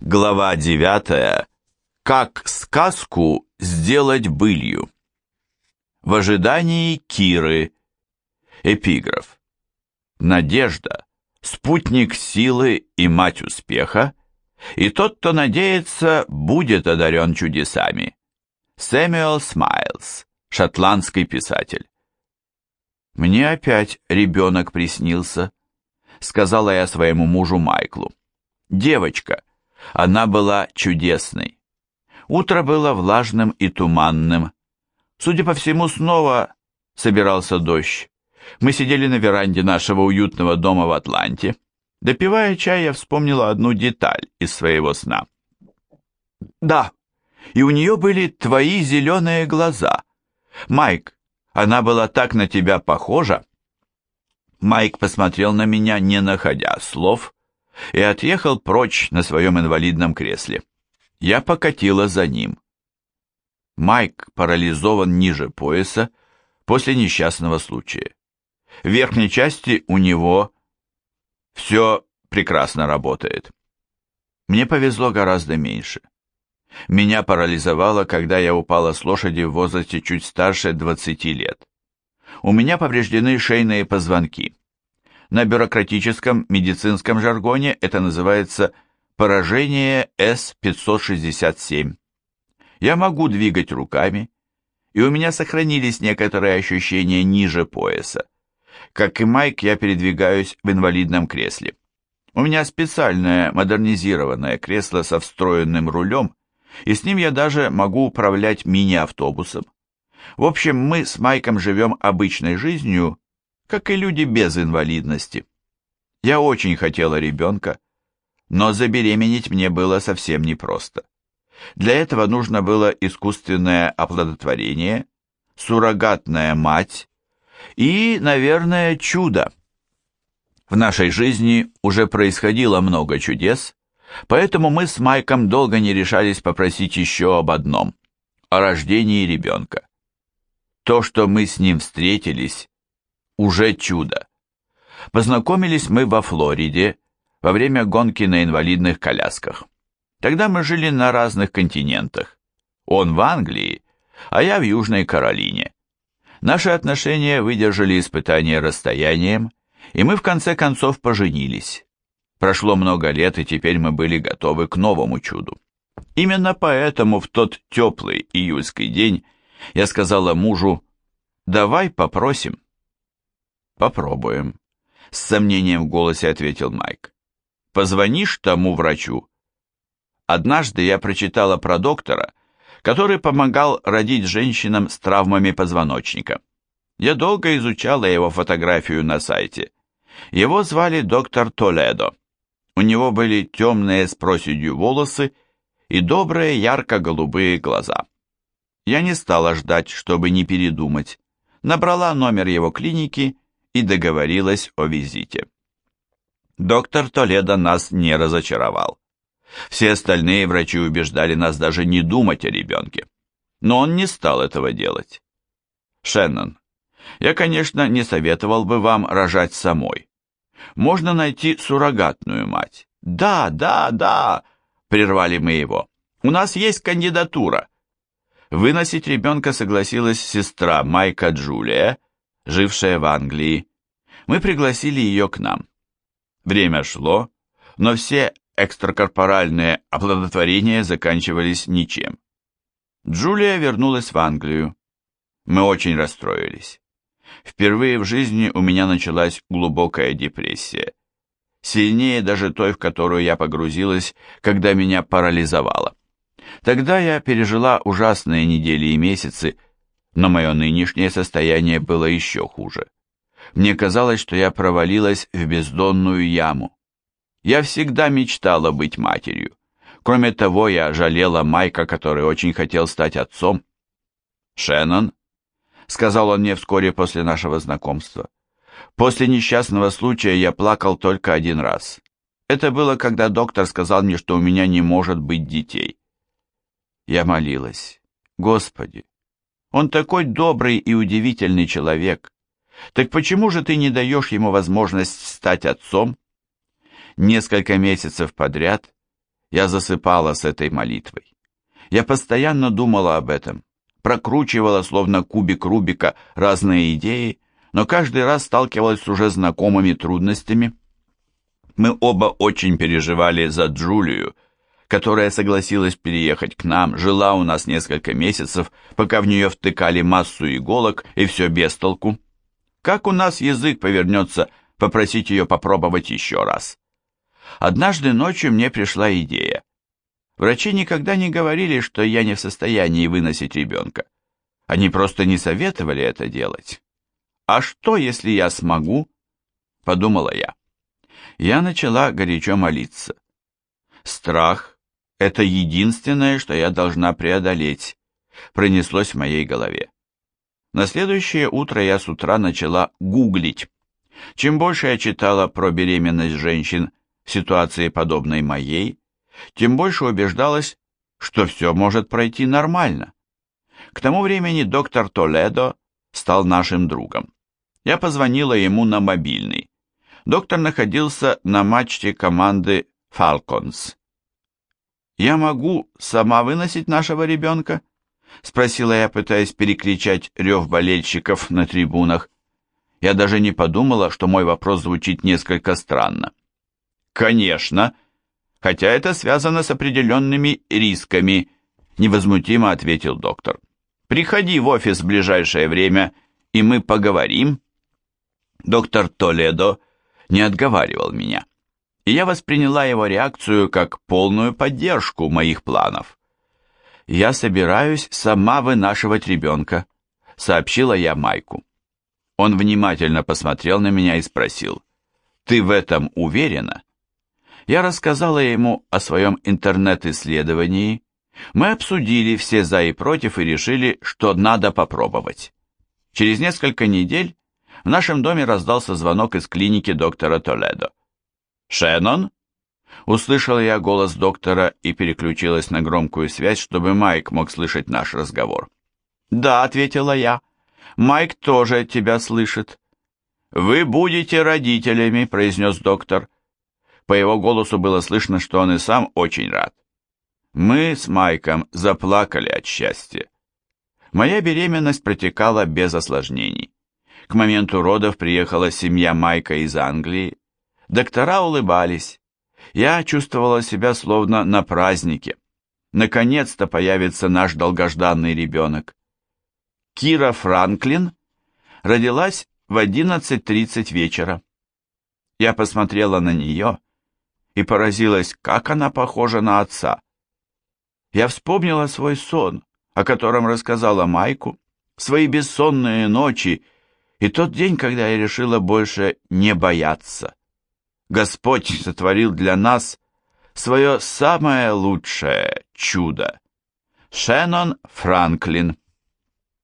Глава 9. Как сказку сделать былью. В ожидании Киры. Эпиграф. Надежда – спутник силы и мать успеха, и тот, кто надеется, будет одарен чудесами. Сэмюэл Смайлс, шотландский писатель. «Мне опять ребенок приснился», — сказала я своему мужу Майклу. «Девочка» Она была чудесной. Утро было влажным и туманным. Судя по всему, снова собирался дождь. Мы сидели на веранде нашего уютного дома в Атланте. Допивая чай, я вспомнила одну деталь из своего сна. «Да, и у нее были твои зеленые глаза. Майк, она была так на тебя похожа». Майк посмотрел на меня, не находя слов, и отъехал прочь на своем инвалидном кресле. Я покатила за ним. Майк парализован ниже пояса после несчастного случая. В верхней части у него все прекрасно работает. Мне повезло гораздо меньше. Меня парализовало, когда я упала с лошади в возрасте чуть старше 20 лет. У меня повреждены шейные позвонки. На бюрократическом медицинском жаргоне это называется поражение С-567. Я могу двигать руками, и у меня сохранились некоторые ощущения ниже пояса. Как и Майк, я передвигаюсь в инвалидном кресле. У меня специальное модернизированное кресло со встроенным рулем, и с ним я даже могу управлять мини-автобусом. В общем, мы с Майком живем обычной жизнью, как и люди без инвалидности. Я очень хотела ребенка, но забеременеть мне было совсем непросто. Для этого нужно было искусственное оплодотворение, суррогатная мать и, наверное, чудо. В нашей жизни уже происходило много чудес, поэтому мы с Майком долго не решались попросить еще об одном – о рождении ребенка. То, что мы с ним встретились, уже чудо. Познакомились мы во Флориде во время гонки на инвалидных колясках. Тогда мы жили на разных континентах. Он в Англии, а я в Южной Каролине. Наши отношения выдержали испытания расстоянием, и мы в конце концов поженились. Прошло много лет, и теперь мы были готовы к новому чуду. Именно поэтому в тот теплый июльский день я сказала мужу, «Давай попросим». «Попробуем», — с сомнением в голосе ответил Майк. «Позвонишь тому врачу?» Однажды я прочитала про доктора, который помогал родить женщинам с травмами позвоночника. Я долго изучала его фотографию на сайте. Его звали доктор Толедо. У него были темные с проседью волосы и добрые ярко-голубые глаза. Я не стала ждать, чтобы не передумать. Набрала номер его клиники и договорилась о визите. Доктор Толедо нас не разочаровал. Все остальные врачи убеждали нас даже не думать о ребенке. Но он не стал этого делать. Шеннон, я, конечно, не советовал бы вам рожать самой. Можно найти суррогатную мать. Да, да, да, прервали мы его. У нас есть кандидатура. Выносить ребенка согласилась сестра Майка Джулия, жившая в Англии. Мы пригласили ее к нам. Время шло, но все экстракорпоральные оплодотворения заканчивались ничем. Джулия вернулась в Англию. Мы очень расстроились. Впервые в жизни у меня началась глубокая депрессия. Сильнее даже той, в которую я погрузилась, когда меня парализовало. Тогда я пережила ужасные недели и месяцы, но мое нынешнее состояние было еще хуже. Мне казалось, что я провалилась в бездонную яму. Я всегда мечтала быть матерью. Кроме того, я жалела Майка, который очень хотел стать отцом. «Шеннон», — сказал он мне вскоре после нашего знакомства, — «после несчастного случая я плакал только один раз. Это было, когда доктор сказал мне, что у меня не может быть детей». Я молилась. «Господи, он такой добрый и удивительный человек. Так почему же ты не даешь ему возможность стать отцом? Несколько месяцев подряд Я засыпала с этой молитвой. Я постоянно думала об этом, прокручивала, словно кубик Рубика, разные идеи, но каждый раз сталкивалась с уже знакомыми трудностями. Мы оба очень переживали за Джулию, которая согласилась переехать к нам, жила у нас несколько месяцев, пока в нее втыкали массу иголок и все без толку. Как у нас язык повернется попросить ее попробовать еще раз? Однажды ночью мне пришла идея. Врачи никогда не говорили, что я не в состоянии выносить ребенка. Они просто не советовали это делать. А что, если я смогу? Подумала я. Я начала горячо молиться. Страх это единственное, что я должна преодолеть, пронеслось в моей голове. На следующее утро я с утра начала гуглить. Чем больше я читала про беременность женщин в ситуации подобной моей, тем больше убеждалась, что все может пройти нормально. К тому времени доктор Толедо стал нашим другом. Я позвонила ему на мобильный. Доктор находился на мачте команды «Фалконс». «Я могу сама выносить нашего ребенка?» — спросила я, пытаясь перекричать рев болельщиков на трибунах. Я даже не подумала, что мой вопрос звучит несколько странно. «Конечно, хотя это связано с определенными рисками», — невозмутимо ответил доктор. «Приходи в офис в ближайшее время, и мы поговорим». Доктор Толедо не отговаривал меня и я восприняла его реакцию как полную поддержку моих планов. «Я собираюсь сама вынашивать ребенка», — сообщила я Майку. Он внимательно посмотрел на меня и спросил, «Ты в этом уверена?» Я рассказала ему о своем интернет-исследовании. Мы обсудили все за и против и решили, что надо попробовать. Через несколько недель в нашем доме раздался звонок из клиники доктора Толедо. «Шеннон?» Услышала я голос доктора и переключилась на громкую связь, чтобы Майк мог слышать наш разговор. «Да», — ответила я, — «Майк тоже тебя слышит». «Вы будете родителями», — произнес доктор. По его голосу было слышно, что он и сам очень рад. Мы с Майком заплакали от счастья. Моя беременность протекала без осложнений. К моменту родов приехала семья Майка из Англии, Доктора улыбались. Я чувствовала себя словно на празднике. Наконец-то появится наш долгожданный ребенок. Кира Франклин родилась в 11.30 вечера. Я посмотрела на нее и поразилась, как она похожа на отца. Я вспомнила свой сон, о котором рассказала Майку, свои бессонные ночи и тот день, когда я решила больше не бояться. Господь сотворил для нас свое самое лучшее чудо. Шеннон Франклин